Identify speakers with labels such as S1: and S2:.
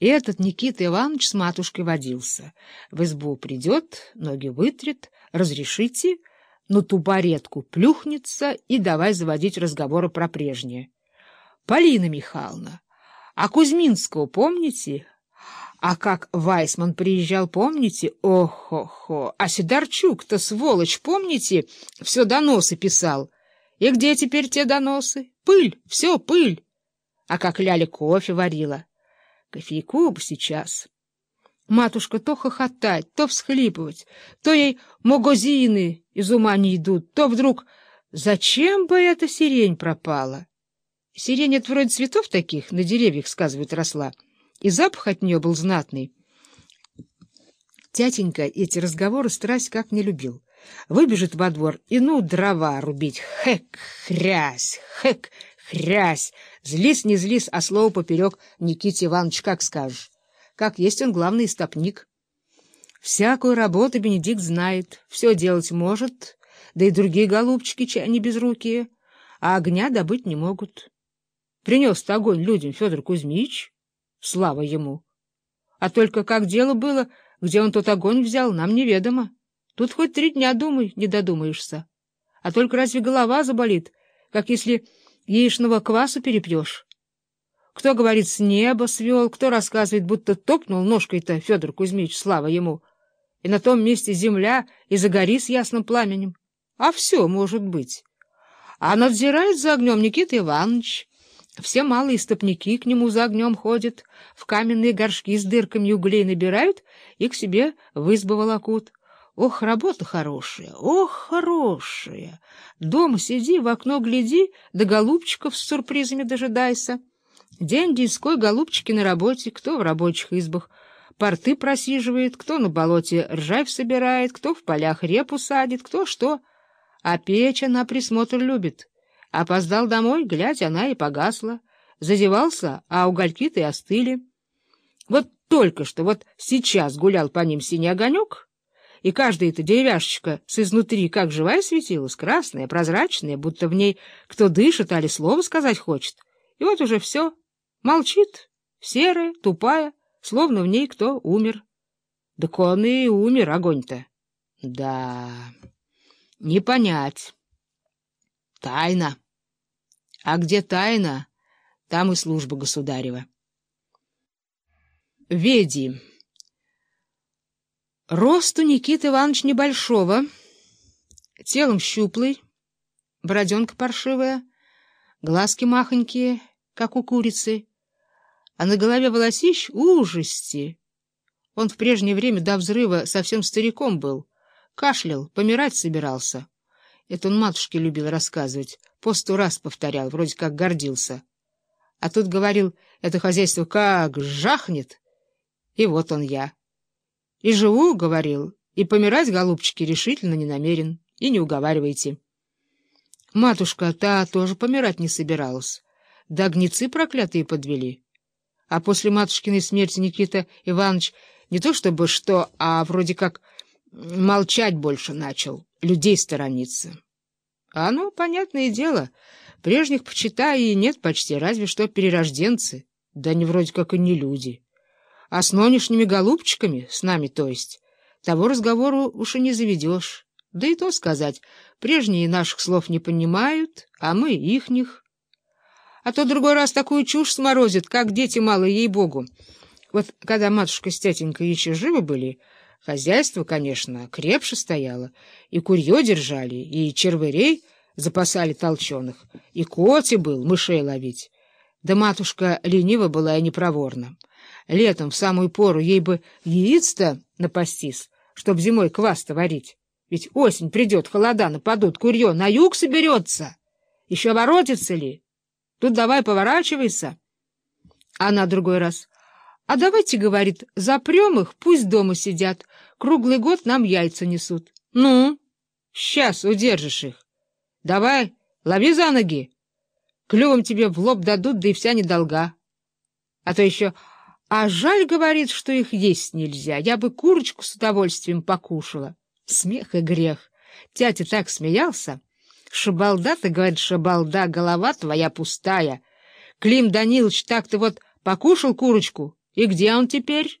S1: И этот Никита Иванович с матушкой водился. В избу придет, ноги вытрет, разрешите, на тубаретку плюхнется и давай заводить разговоры про прежнее. Полина Михайловна, а Кузьминского помните? А как Вайсман приезжал, помните? Ох-хо-хо! А Сидорчук-то, сволочь, помните? Все доносы писал. И где теперь те доносы? Пыль, все пыль. А как Ляля кофе варила? Кофейку бы сейчас. Матушка то хохотать, то всхлипывать, то ей магазины из ума не идут, то вдруг «Зачем бы эта сирень пропала?» Сирень — это вроде цветов таких, на деревьях, сказывают, росла, и запах от нее был знатный. Тятенька эти разговоры страсть как не любил. Выбежит во двор и ну дрова рубить. Хэк, хрясь, хэк, хрясь. Злись, не злись, а слово поперек Никите Иванович, как скажешь. Как есть он главный истопник. Всякую работу Бенедикт знает, все делать может, да и другие голубчики, чай не безрукие, а огня добыть не могут. Принес-то огонь людям Федор Кузьмич, слава ему. А только как дело было, где он тот огонь взял, нам неведомо. Тут хоть три дня думай, не додумаешься. А только разве голова заболит, как если яичного квасу перепьешь? Кто говорит, с неба свел, кто рассказывает, будто топнул ножкой-то Федор Кузьмич, слава ему, и на том месте земля и загори с ясным пламенем. А все может быть. А надзирает за огнем Никита Иванович. Все малые стопники к нему за огнем ходят, в каменные горшки с дырками углей набирают и к себе в избу волокут. Ох, работа хорошая, ох, хорошая! Дома сиди, в окно гляди, да голубчиков с сюрпризами дожидайся. День деньской голубчики на работе, кто в рабочих избах порты просиживает, кто на болоте ржавь собирает, кто в полях репу садит, кто что. А печь она присмотр любит. Опоздал домой, глядь, она и погасла. Зазевался, а угольки-то и остыли. Вот только что, вот сейчас гулял по ним синий огонек, и каждая эта деревяшечка с изнутри как живая светилась, красная, прозрачная, будто в ней кто дышит, али слово сказать хочет. И вот уже все. Молчит, серая, тупая, словно в ней кто умер. Да он и умер, огонь-то. Да, не понять. Тайна. А где тайна, там и служба государева. Веди. Росту Никиты Иванович небольшого, телом щуплый, бороденка паршивая, глазки махонькие, как у курицы, а на голове волосищ ужасти. Он в прежнее время до взрыва совсем стариком был, кашлял, помирать собирался. Это он матушке любил рассказывать, по сто раз повторял, вроде как гордился. А тут говорил, это хозяйство как жахнет, и вот он я. И живу, говорил, и помирать, голубчики, решительно не намерен, и не уговаривайте. Матушка та тоже помирать не собиралась, да гнецы проклятые подвели. А после матушкиной смерти Никита Иванович не то чтобы что, а вроде как молчать больше начал, людей сторониться. А ну, понятное дело, прежних, почитай, и нет почти, разве что перерожденцы, да они вроде как и не люди. А с нынешними голубчиками, с нами то есть, того разговору уж и не заведешь. Да и то сказать, прежние наших слов не понимают, а мы ихних. А то другой раз такую чушь сморозит, как дети малые, ей-богу. Вот когда матушка с тятенькой еще живы были, хозяйство, конечно, крепше стояло, и курье держали, и червырей запасали толченых, и коти был, мышей ловить. Да матушка ленива была и непроворна. Летом в самую пору ей бы яиц-то напастись, чтоб зимой квас-то варить. Ведь осень придет, холода нападут, курье на юг соберется. Еще воротится ли? Тут давай поворачивайся. А на другой раз. А давайте, говорит, запрем их, пусть дома сидят. Круглый год нам яйца несут. Ну, сейчас удержишь их. Давай, лови за ноги. Клювом тебе в лоб дадут, да и вся недолга. А то еще... А жаль, говорит, что их есть нельзя. Я бы курочку с удовольствием покушала. Смех и грех. Тятя так смеялся. Шабалда, ты, говорит, шабалда, голова твоя пустая. Клим Данилович, так ты вот покушал курочку, И где он теперь?